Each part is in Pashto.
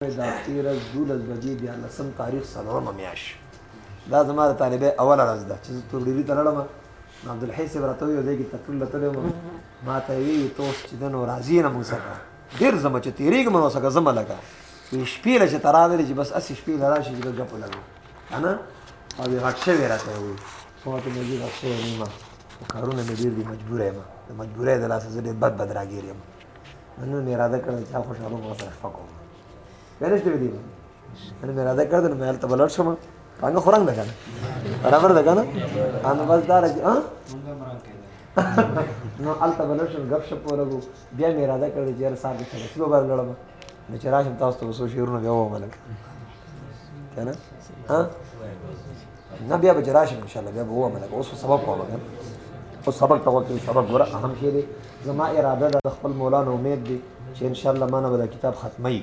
دا تیره دولس بجې بیا لسم تاریخ څلورمه میاشت دا زما د طالبې اوله ورځ ده چې زه تورډیري ته لاړم نو عبدالحی صاحب راته وویل ځای کې تقریر له تللی وم ما ته یې ویل ته اوس چې ده نو راځي نه مونږ سره ډېر ځم چې تېرېږم نو سره ځم لکه وایي شپې له چې ته راغلې چې بس هسې شپې له راشي چې ګپ ولګو که نه او یې غټ شوی راته وایي ما ته مې غټ شوی نیمه کارونه مې ډېر دي مجبوره یم د مجبورۍ د لاسه زه ډېر بد بد راګیر یم نن مې اراده کړې چې خو شالو ما سره شپه کوم بیا نشته ویلي نن مې اراده کړې نو مې هلته بلر شم څنګه خورنګ ده کنه برابر ده کنه ان بس دا راځي ها نو هلته بلر شم غب شپ ورغو بیا مې اراده کړې چې هر سار کې شپه سبا بر لړم نو چې راشم تاسو ته وسو شعرونه بیا وملک کنه ها نه بیا به راشم ان شاء الله بیا به ومه لکه اوس سبق ومه او سبق ته وکړي سبق ګوره اهم شی دی زما اراده ده د خپل مولا نه امید دی چې ان شاء الله ما نه به دا کتاب ختمي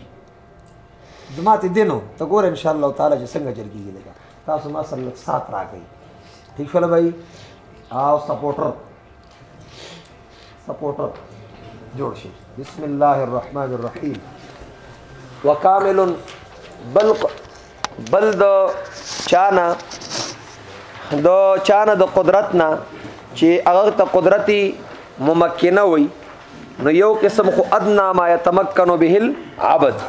زما ته دینو ته ګوره ان شاء الله تعالی چې څنګه چل کیږي لکه تاسو ما سره سات راکړي ٹھیک شول بھائی او سپورټر سپورټر جوړ شي بسم الله الرحمن الرحیم وکامل بل بل د چانا د چانه د قدرت نه چې هغه ته قدرتي ممکنه وي نو یو قسم خو ادنا ما يتمكن به العبد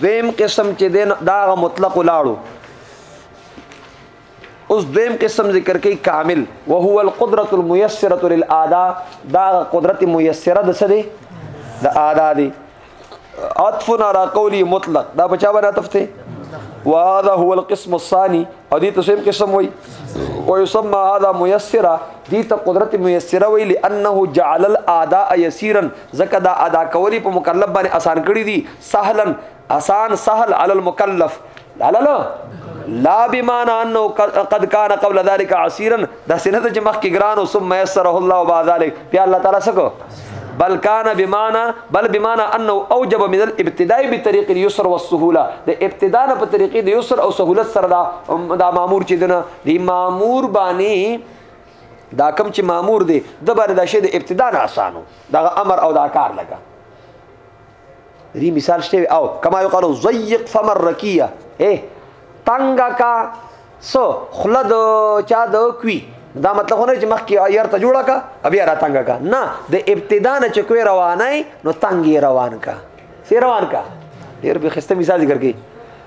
دویم قسم چې دین دا مطلق لاړو اوس دویم قسم ذکر کوي کامل وهو القدره الميسره للاداء دا قدرت میسره د څه دی د ادا دی عطفنا را قولی مطلق دا بچا بنا تفته وهذا هو القسم الثاني او دي تسم قسم وي ويسمى هذا ميسرا دي ته قدرت ميسره وي لانه جعل الاداء يسيرا زکه دا ادا کولی په مکلف باندې آسان کړی دي سهلا اسان سهل علی المکلف لا لا لا لا بمعنى انه قد كان قبل ذلك عسيرا دا سنه چې مخ کې ګران او ثم يسره الله بعد ذلك بیا الله تعالی سکو بل کان بمانا بل بمانا انه اوجب من الابتداء بطريق اليسر والسهوله د ابتداء په طریقې د یسر او سهولت سره دا دا مامور چې دنه دی مامور باندې دا کم چې مامور دی د باندې دا شی د ابتدا نه اسانو دا امر او دا کار لګا دې مثال شته او کما یو قالو ضيق فم الرکیه اے تنگا کا سو خلد چا د کوي دا مطلب نه چې مخکې ایر ته جوړه کا بیا را تنګه کا نه د ابتدا نه چې کوی روانه نو تنګي روان کا سی روان کا ډیر به خسته مثال ذکر کړي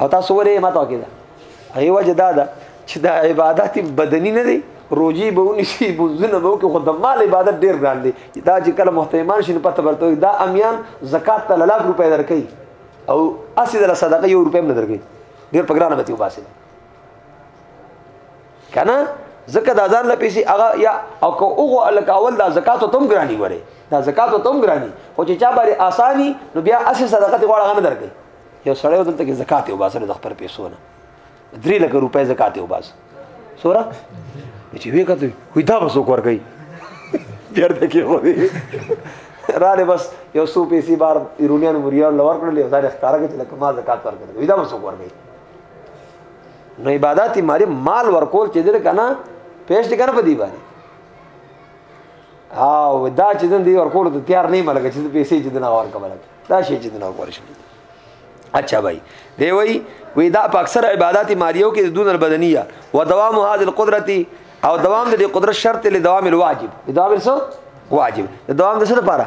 او تاسو ولې ماته وکړه هغه وجه دا ده چې دا عبادت بدني نه دی روجي به ونشي بوزونه به وکړي خو د مال عبادت ډیر ګران دی دا چې کله محترمان شي پته ورته دا امیان زکات ته لاک روپې درکې او اسی د صدقه یو روپې نه درکې ډیر په ګرانه بتیو باسي کنه زکه د ازان لپیسي هغه یا او کو اوغه الکاول د زکات تم ګرانی وره د زکات تم ګرانی خو چې چا باندې اسانی نو بیا اسی صدقه غواړه نه درکې یو سړی دلته کې زکات یو باسه د خپل پیسو نه درې لکه روپۍ زکات یو باسه سوره چې وی کته وی دا بس وکور گئی بیر د کې وې را دې بس یو سو پیسې بار ایرونیان مریان لور کړل یو ځای ښکارا کې لکه ما زکات ورکړل وی دا بس وکور گئی نو عبادت ماری مال ورکول چې دې کنه پېښ دې کنه په دی باندې او دا چې دې ورکول ته تیار نه ملګری چې پیسې چې دې نه ورکول دا شی چې نه غوړ شي اچھا بھائی دی وی وی دا په اکثر عبادت مالیو کې دون البدنیه و دوام هذه القدرتی او دوام د قدرت شرط له دوام الواجب د دوام سره واجب د دوام د سره لپاره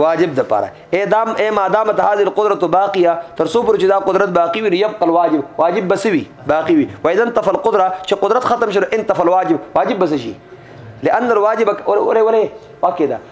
واجب د پاره اعدام اي ما دامت هذه القدرت باقيه تر څو پر چې دا قدرت باقی وي يبقى الواجب واجب بس وي باقی وي واذا انتفى القدره چې قدرت ختم شو انتفى الواجب واجب بس شي لان الواجب اور اور ولې واکه دا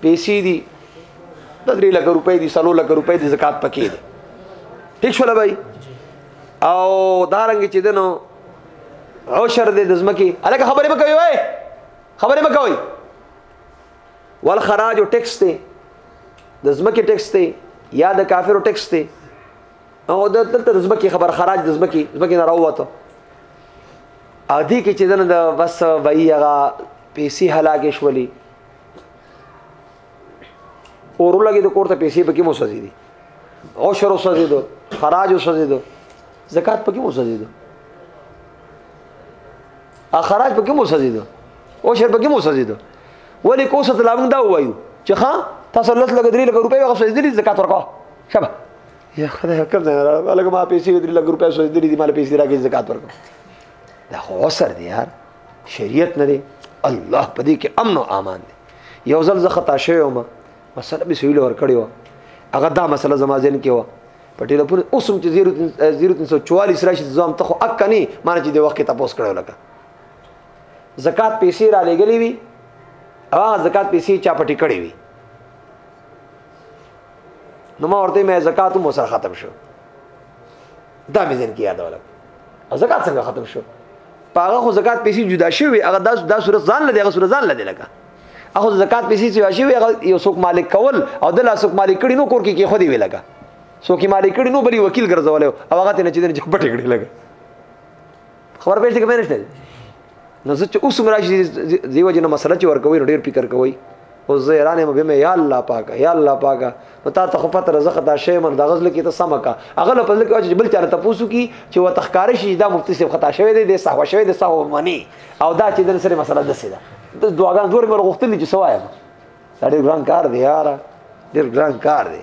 پیسې دي د 3 لک روپۍ دي 4 لک روپۍ دي زکات پکې دي ټیک شول بھائی او دارنګ چې دنو عشر دې د زمکی الکه خبرې مکوي وای خبرې مکوي ول خراج او ټیکس ته د زمکی ټیکس ته یا د کافرو ټیکس ته او د دلته د زمکی خبر خراج د زمکی زمکی نه راووته ادي کې چې دنه د بس وای هغه پیسې هلاکې شولې اور لګي د کور ته پیسې پکې مو سزي دي او شر سزي دو خراج سزي دو زکات پکې مو سزي دو اخراج پکې مو سزي دو او شر پکې مو سزي دو ولی کو ست لامن دا وایو چې ها تاسو لس لګ درې لګ روپۍ هغه سوځ دي زکات ورکو شبه یا خدای حکم نه لګ ما پیسې درې لګ روپۍ سوځ دي مال پیسې راګي زکات ورکو دا خو سر دی یار شریعت نه دی الله په دې کې امن او امان دی یو ځل زه خطا شوی ما مسله به سویل ور کړی و هغه دا مسله زما ځین کې و په ټلیفون اوس هم چې 0344 راشي زوم ته خو اک کني مانه چې د وخت ته پوس کړو لکه زکات پیسې را لګلې وي هغه زکات پیسې چا پټې کړې وي نو ما ورته مې زکات مو سره ختم شو دا مې ځین کې یادول او زکات څنګه ختم شو پاغه خو زکات پیسې جدا شوی هغه داس دا صورت ځان لدی هغه صورت ځان لدی لکه هغه زکات پیسې چې شوی هغه یو څوک مالک کول او د لا څوک مالک کړي نو کور کې کې خو دی ویلګه څوک مالک کړي نو بری وکیل ګرځول او هغه ته نه چې دنه چپټ کړي لګه خبر پېښ دې کې مینشته نو زه چې اوس هم راشي دیو جن مسله چې ورکوي ډېر فکر کوي او زه ایران مې به مې یا الله پاکه یا الله پاکه نو تا ته خو پته رزه خطا شی من د غزل کې ته سم کا هغه په ځل کې چې بل چاره تاسو کی چې و تخکار شي دا مفتی سي خطا شوی دی د صحو شوی دی صحو معنی او دا چې دن سره مسله ده سیده د دعاګان زور مر غوښتلی چې سوایم دا ډېر ګران کار دی یار ډېر ګران کار دی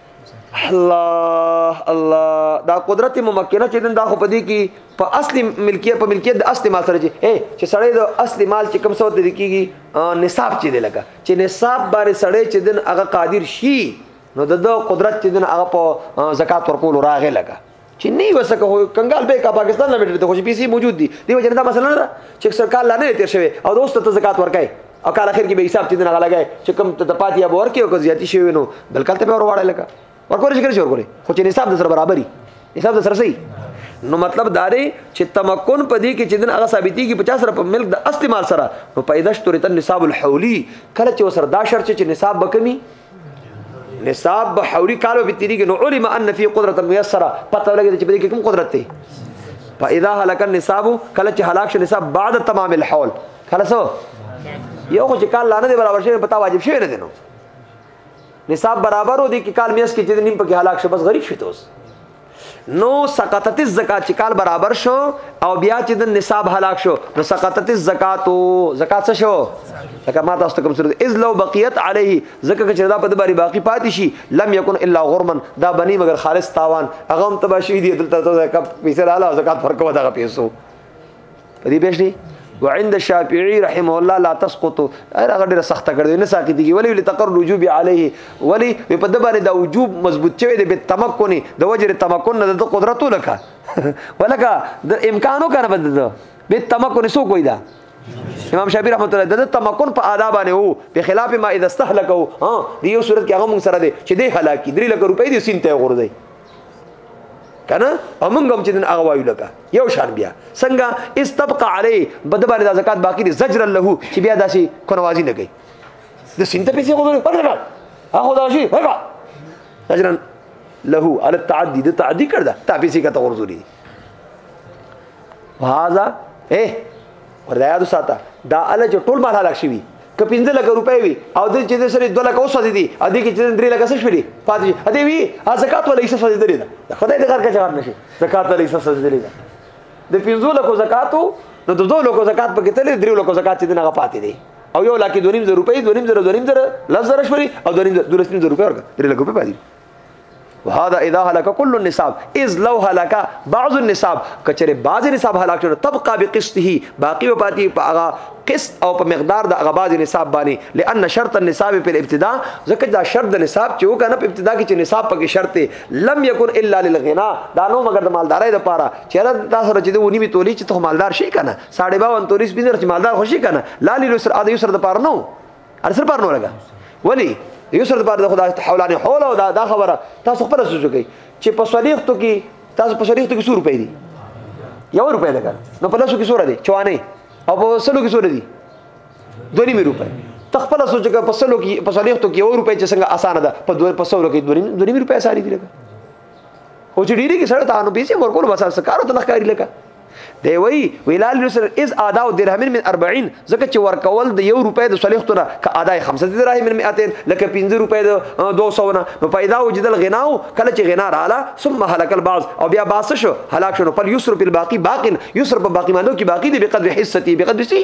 الله الله دا قدرت ممکنه چې دا خو پدې کې په اصلي ملکیت په ملکیت د اصلي مال سره چې اے چې سړی د اصلي مال چې کم څو د کېږي نصاب چې دی لګا چې نصاب باندې سړی چې دن هغه قادر شي نو د قدرت چې دن هغه په زکات ورکول راغی لګا چې نه وسکه خو کنګال به کا پاکستان نه بیټر ته خو پیسې موجود دي دی وجه دا مسله نه ده چې سرکار لا نه تیر شوی او دوست ته زکات ورکای او کال اخر کې به حساب چې نه لګای چې کم ته پاتې یا ورکې او زیاتی شوی نو بل کال ته به ورواړه لګا ورکول شي ورکول خو چې حساب د سره برابرۍ حساب د سره صحیح نو مطلب دا دی چې تمکن په دې کې چې دن هغه ثابتي کې 50 سره په ملک د استعمال سره نو پیداش تورې تن نصاب الحولی کله چې وسره دا شرط چې نصاب بکمی نصاب به حوري کال به تیریږي نو علم ان فی قدرت میسره پته لګی چې بده کې کوم قدرت دی فاذا هلك النصاب کله چې هلاک شو نصاب بعد تمام الحول کله سو یو خو چې کال لانه دی برابر شوی پتا واجب شوی نه دی نو نصاب برابر و دي کې کال میاس کې چې نیم پکې هلاک شو بس غریب شي توس نو سقطت الزکات چې کال برابر شو او بیا چې د نصاب هلاک شو نو سقطت الزکات زکات څه شو لکه ما تاسو کوم سره اذ لو بقیت علیه زکه چې دا په دباري باقی پاتې شي لم یکن الا غرمن دا بنی مگر خالص تاوان هغه هم تبا شي دي دلته ته کپ پیسې رااله زکات فرق ودا پیسو په دې پېښ دي وعند الشافعي رحمه الله لا تسقط هغه ډیره سخته کړې نه ساقطيږي ولی لتقر وجوب عليه ولی په د باندې دا وجوب مضبوط شوی دی به تمکن د وجر تمکن د قدرت لکه ولکه د امکانو کنه بد ده به تمکن سو کوی دا امام شافعي رحمت الله د تمکن په آداب باندې وو په خلاف ما اذا استهلكو ها دی یو صورت کې هغه مون سره دی چې دی هلاکی 3 لک روپۍ دی سین ته غورځي کنه او موږ هم چې نن هغه وایو لکه یو شان بیا څنګه استبقى علی بده باندې د زکات باقی دي زجر له چې بیا داسې کنوازی نه کوي د سینته پیسې خو ورکړه هغه دا شي ورکړه زجر له على التعدي د تعدي کړه تا پیسې کته ورزوري هاذا ايه وردا یاد ساته دا ال چې ټول مال هلاک شوی که 15 لک روپۍ وي او د چې د سره 2 لک اوسه دي ا دې کې چې 3 لک څه شوي پاتې ا دې وی ا زکات ولا حصہ سوځې درې ده خدای دې غر کې ځار نشي زکات ولا حصہ سوځې درې ده د 15 لک زکاتو نو د 2 لک زکات په کې تلې 3 لک زکات چې نه پاتې دي او یو لک 2.5 روپۍ 2.5 2.5 لزر شوي او 2.5 روپۍ ورګه 3 لک روپۍ پاتې وهذا اذا هلك كل النصاب اذ لو هلك بعض النصاب کچره بعض نصاب هلاک شو تبقى بقسطه باقی و پاتې په هغه قسط او په مقدار د هغه بعض نصاب باندې لئن شرط النصاب په الابتداء ځکه دا شرط د نصاب چې وکنه په ابتدا کې چې نصاب پکې شرط دی لم يكن الا للغنا دا نو مگر د مالدارۍ لپاره چې را تاسو را چې دی ونی می تولی چې ته مالدار شي کنه 52 تولی سپینر چې مالدار خوشي کنه لا للسر اده یسر د پاره نو ارسر پر نو لګا ولی یو سر پر د خدای حولانه حول او دا خبره تاسو خپل سوچو کوي چې په صلیختو کې تاسو په صلیختو کې 100 روپۍ دي یو روپۍ ده نو په لاسو کې سور دي چوانه او په سلو کې سور دي دوه نیمه روپۍ تخپل سوچ کې په سلو کې په صلیختو کې یو روپۍ چې څنګه اسانه ده په دوه په سلو کې دوه نیمه روپۍ اسانه دي لګا او چې ډیری کې سره ته نو پیسې ورکول بس سکارو ته نخکاری لکه دی وی ویلال نصر از ادا او درهم من 40 زکه چې ورکول د یو روپې د صلیخ تونه ک ادا 500 درهم من 200 لکه 15 روپې د 200 نه نو پیدا وجد الغناو کله چې غنا رااله ثم هلك البعض او بیا باس شو هلاک شو نو پل یسر په باقی باقی یسر په باقی مانو کې باقی دی بقدر حصتي بقدر سي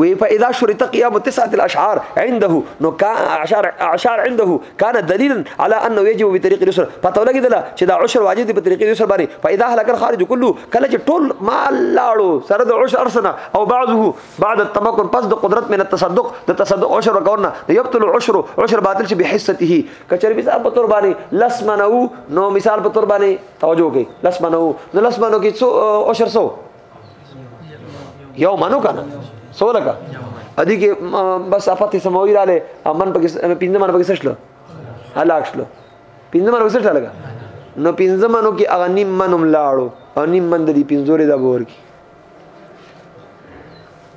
وی فاذا شرط قيام تسعه الاشعار عنده نو کا اشعار اشعار عنده كان دليلا على انه يجب بطريق اليسر پته لګی دلا چې دا عشر واجب دی په طریقې اليسر باندې فاذا هلك الخارج كله کله چې ټول مال لاړو سره د عشر ارسنه او بعضه بعد التمكن پس د قدرت من التصدق د تصدق عشر ورکونه يبطل العشر عشر باطل شي بحصته کچری به صاحب تور باندې لس منو نو مثال په تور باندې توجه کوي لس منو نو لس منو کې څو عشر سو یو منو کنه سو لګه ادي کې بس افات سموي رااله امن پکې پینځه من پکې سشلو هلاک شلو پینځه من پکې سشلو لګه نو پینځه منو کې اغه نیم منم لاړو او نیم من د دې پینځورې د بور کې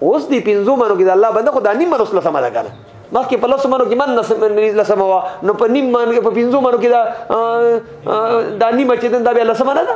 اوس دې پینځو منو کې د الله بنده خو د نیم منو سره سماده کړه مخکې په لاسو منو کې من نه سم نه لسمه وا نو په نیم منو کې په پینځو منو کې دا دا نیمه چې دا بیا لسمه نه ده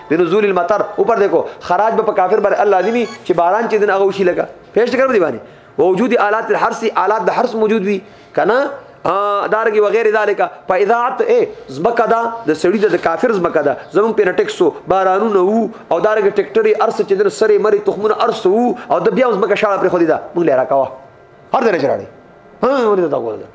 د نزول المطر اوپر دیکھو خراج به په کافر بر الله لازمي چې باران چې دن هغه وشي لګا پېښ کړو دی باندې وجود آلات الحرس آلات د حرس موجود وي کنه دارګي وغیر ذالک په اذاعت ای زمکه دا د سړی د کافر زمکه دا زمون په ټیکسو بارانونه وو او دارګي ټریکټری ارس چې د سری مری تخمونه ارس وو او د بیا زمکه شاړه پر خو دی دا مونږ لرا کوا هر ځای چراړي ها ورته تا کوله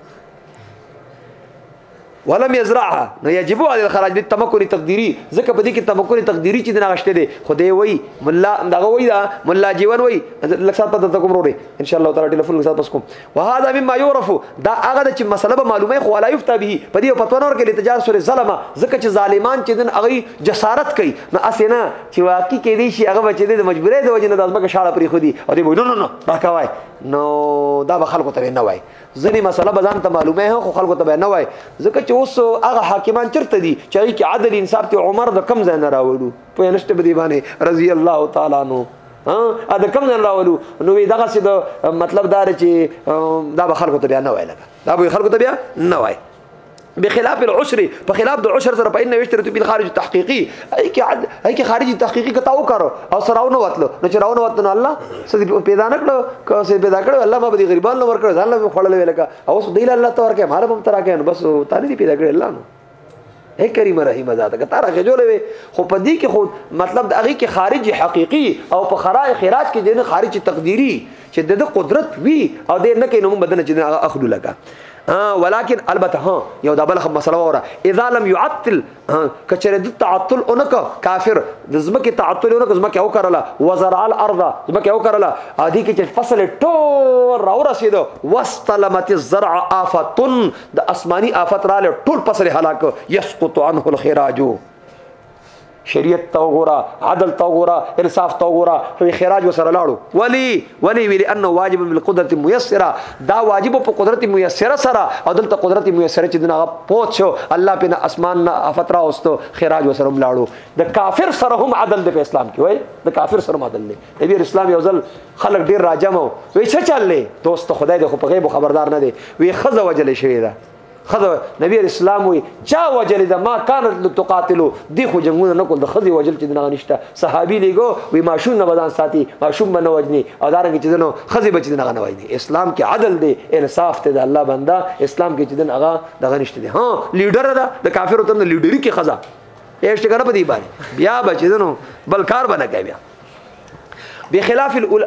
ولم يزرعها نو يجب على الخراج للتمكن التقديري ځکه په دې کې تمکن تقديري چې نه غشته دي خدای وای مولا دغه وای دا مولا جیون وای لکه سات پته تکوم وروړي ان شاء الله تعالی ټلیفون سات پس کوم وهذا مما يعرف دا هغه چې مسله به معلومه خو لا يفتى به په دې په تنور کې لتجار سره ظلمه ځکه چې ظالمان چې دن اغي جسارت کوي نو اسنه چې واقعي کې دي شي هغه بچي د مجبورې د وجې نه د ځمکه شاړه پرې خو دي او دی وای نو نو نو دا کوي نو دا به خلکو ته نه وای ځنې مسله به ځان ته معلومه هه خو خلکو ته نه وای ځکه چې اوس هغه حاکمان چرته دي چې هغه کې عدل انصاف ته عمر د کم ځای نه راوړو په نشته به دی باندې رضی الله تعالی نو ا د کم ځای راوړو نو دغه څه د مطلب دار چې دا به خلکو ته بیا نه وای لګا دا به خلکو ته بیا نه وای بخلاف العشر په خلاف د عشر سره په ان وشترته په خارج تحقیقی ای کی عد ای کی خارج تحقیقی کته او کارو او سراونه وتلو نو چراونه وتنو الله سدي پیدا نکړو که سه پیدا کړو الله ما به غریبان نو ورکړ ځان له خړل ویلکا او سو دیل الله تور کې مال بم ترا کې بس تعالی دی پیدا کړ الله نو اے کریم رحیم ذات کا تارا جوړې وي خو په دې کې خو مطلب د هغه کې خارج حقيقي او په خراج خراج کې دین خارج تقديري چې د قدرت وی او د نه کې نو بدن چې هغه اخلو لګا ولكن البته ها یو دا بل خو مسله وره اذا لم يعطل کچره د تعطل اونک کافر د زمکه تعطل اونک زمکه او کرلا وزرع الارض زمکه او کرلا ادي کې چې فصل ټول راو رسیدو واستلمت الزرع آفت د اسماني آفت را له ټول فصل هلاک يسقط عنه الخراج شریعت ته وګوره عدل ته وګوره انصاف ته وګوره خو خراج وسره لاړو ولی ولی ویل انه واجب بالقدرت میسره دا واجب په قدرت میسره سره او دلته قدرت میسره چې دغه پوت شو الله په اسمان نه افترا واستو خراج وسره لاړو د کافر سره هم عدل دی په اسلام کې وای د کافر سره عدل دی د بیر اسلام یو ځل خلک ډیر راجمو وی څه چللې دوست خدای د خو په غیب خبردار نه دی وی خزه وجلې شوی ده خدای نبی اسلام وی چا وجل د ما کانت لتقاتلو دی خو جنگونه نکول د خدای وجل چې دغه نشته صحابي لګو وی ماشوم نه بدن ساتي ماشوم باندې وجني او دارنګ چې دنو خزي بچ دغه نه وجني اسلام کې عدل دی انصاف ته د الله بندا اسلام کې چې دن هغه دغه نشته دی ها لیډر ده د کافرو تر لیډری کې خزا ایشت کنه په دی باندې بیا بچ دنو بل کار باندې کوي بیا بخلاف الاول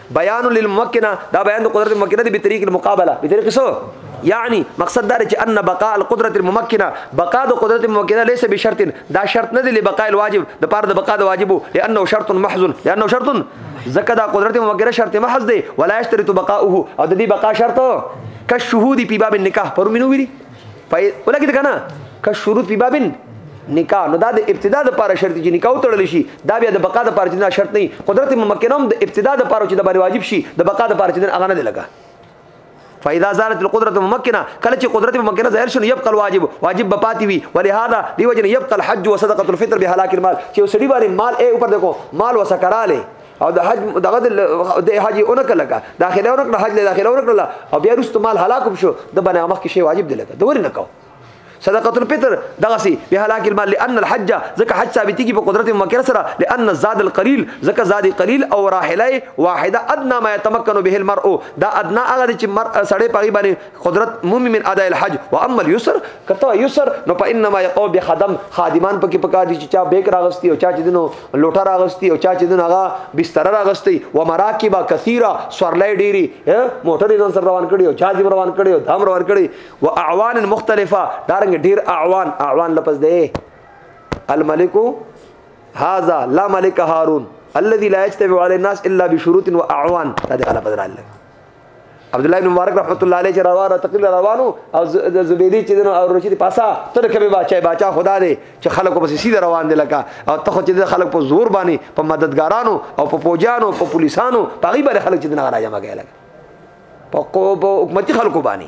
بیان للممکنه دا بیان د قدرت ممکنه دی په طریق المقابله په طریق سو یعنی مقصد دا چې ان بقاء القدرت الممکنه بقاء د قدرت ممکنه ليس بشرط دا شرط نه دی لبقاء الواجب د پاره د بقاء د واجب لانه شرط محض لانه شرط زکه دا قدرت ممکنه شرط محض دی ولا يشترط بقاؤه او د دې بقاء شرط کشهود په باب النکاح پر منو ویلي پای ولګید کنه که شروط په بابن نکاح نو دا د ابتدا د پاره شرط چې نکاح تړل شي دا بیا د بقا د پاره نه شرط نه قدرت ممکنوم د ابتدا د پاره چې د باندې واجب شي د بقا د پاره چې هغه نه لګا فاذا زالت القدره ممکنه کله چې قدرت ممکنه ظاهر شنو يبقى الواجب واجب بپاتې وي ولهذا دی وجه يبقى الحج وصدقه الفطر بهلاك المال چې سړي باندې مال اے اوپر دکو مال وسکراله او د حج دغه د حج اون کله کا داخله اون کړه حج له داخله اون کړه او بیا رست مال هلاکم شو د باندې مخ کې شی واجب دی لکه دور نه کو صدقه الفطر دغه سي به هلاک المال لان الحج زکه حج ثابتي کې په قدرت مکر سره لان الزاد القليل زکه زاد قليل او راحله واحده ادنى ما يتمكن به المرء دا ادنى هغه چې مر سړی پغي باندې قدرت مومي من اداء الحج واما اليسر کته یسر نو په انما یقو به خدم خادمان پکې پکا دي چې چا بیک راغستی او چا چې دنو لوټه راغستی او چا چې دنو هغه بستر راغستی و مراکب کثیره سورلای ډيري موټر ځان سره روان کړي او چا دې روان کړي او دام روان کړي و اعوان مختلفه دارنګ ډیر اعوان اعوان لپس دی الملک هاذا لا ملک هارون الذي لا يجتمع على الناس الا بشروط واعوان دا غلط بدرال عبد الله بن مبارک رحمت الله علیه روانو تقریر روانو او زبیدی چې دنو او رشید پاسا تر کبه بچای بچا خدا دې چې خلکو پسې سیده روان دي لکه او ته خو چې خلک په زور باندې په مددګارانو او په پوجانو په پولیسانو په غي باندې خلک چې دنه راځي مګه لګ په حکومتي خلکو باندې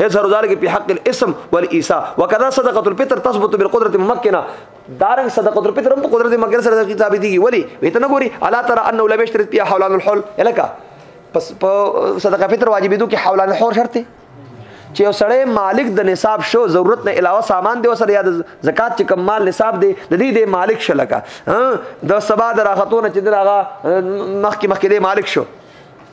يظهر ذلك في حق الاسم والإيساء وكذا صدقة الفطر تثبت بالقدرة الممكنة دارن صدقة الفطر هم قدرت ممکن سره کتاب دي ولي وته نه ګوري الا ترى انه لم يشترط فيها حولان الحول الکه پس صدقة فطر واجبې دوه کې حولان الحول شرط دی چې یو سړی مالک د نصاب شو ضرورت نه علاوه سامان دی وسره یا د زکات چې کم مال نصاب دی د دې د مالک شلکه د سبا د راختونه چې دغه مخکې مخکې د مالک شو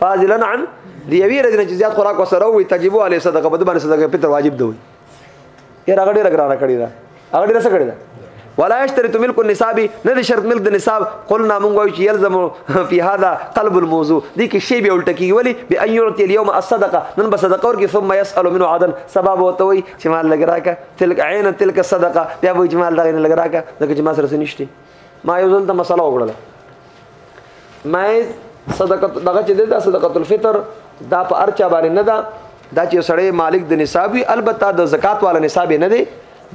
فاضلا عن دی یوی رځ نه زیات خوراک وسره وي تجب علی صدقه بده باندې صدقه فطر واجب دی یې راغړي رګرانه کړی دا هغه ډیره څه کړی دا ولا يشترط ملك النساب نه دي شرط ملک د نصاب قلنا مونږ وایو چې يلزم في هذا قلب الموضوع دي کې شی به الټکی ولی به ان يعطي اليوم الصدقه نن به صدقه ورکي ثم يسال منه عدل سبب وته وي چې مال لګراکه تلک عین تلک صدقه بیا به جمال دغه لګراکه دغه جمال سره نشته ما یو ځل ته مسله وکړله ما صدقه دغه چې د صدقه الفطر دا په ارچا باندې نه ده دا چې سړی مالک د نصاب وي البته د زکات والا نصاب نه دی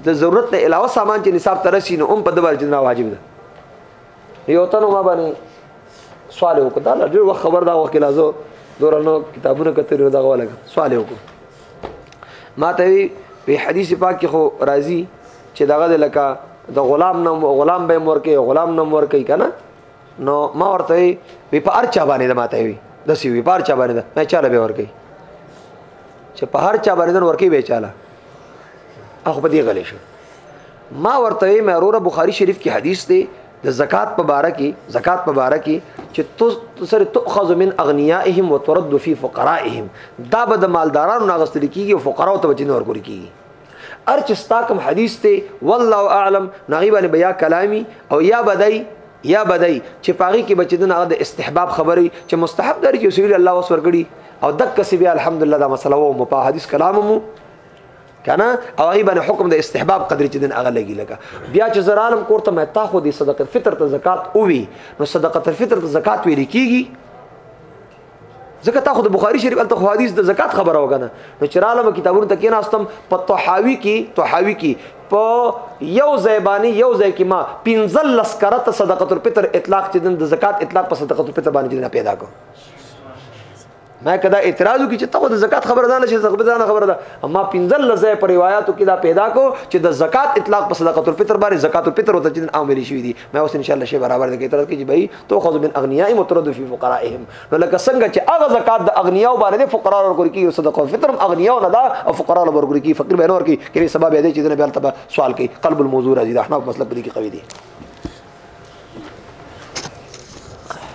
د ضرورت نه علاوه سامان چې نصاب ترسي نو هم په دبر جنا واجب ده یو تنو ما باندې سوال وکړ دا ډېر وخت خبر دا وخت لازو دورانو کتابونه کتل دا غواړم سوال وکړ ما ته وی حدیث پاک کې خو راځي چې دغه د لکه د غلام نوم غلام به مور کې غلام نوم ور کوي کنه نو ما ورته وی په ارچا باندې د ماته وی د سی وی په ارچا باندې نه چاله به ور کوي چې په هر چا باندې ور کوي به چاله اخو په دې غلې شو ما ورته وی مې وروره بخاری شریف کې حدیث دی د زکات په باره کې زکات په باره کې چې تو سره تؤخذ من اغنیائهم وترد فی فقرائهم دا به د مالدارانو ناغستل کیږي او فقراو ته بچنه ورکول کیږي ار چې ستا کوم حدیث ته والله اعلم نغي باندې بیا کلامي او یا بدای یا بدای چې پاغي کې بچی دنه د استحباب خبري چې مستحب درې چې رسول الله وسور کړي او دک سی بیا الحمدلله دا مسله وو مو په حدیث کلام مو کنه او هغه باندې حکم د استحباب قدر چې دین هغه لګي لګا بیا چې زرالم کوړه مې تا خو د صدقه فطر ته زکات او وی نو صدقه فطر ته زکات ویل کیږي ځکه تا خو د بخاری شریف الته خو حدیث د زکات خبره وکنه نو چې رالم کتابونو ته کېناستم په طحاوی کې طحاوی کې په یو زیبانی یو ځای کې ما پنځل لسکرت صدقه الفطر اطلاق چې د زکات اطلاق په صدقه الفطر باندې نه پیدا کو ما کدا اعتراض وکړي چې ته د زکات خبره ده نه چې زکات نه خبره ده اما پنځل لزه پر روایتو کې دا پیدا کو چې د زکات اطلاق په صدقه الفطر باندې زکات الفطر او تجدید عامل شوی دي ما اوس ان شاء الله شی برابر دی کتر کې چې بھائی تو خذ من اغنیاء مترد فی فقرائهم نو لکه څنګه چې هغه زکات د اغنیاء باندې فقرا ورکړي کی او صدقه فطر هم اغنیاء نه دا او فقرا ورکړي کی فقیر به نور کی کله سبب دی چې نه بیا تبع سوال کوي قلب الموضوع راځي د احناف مسلک دې کې قوي دي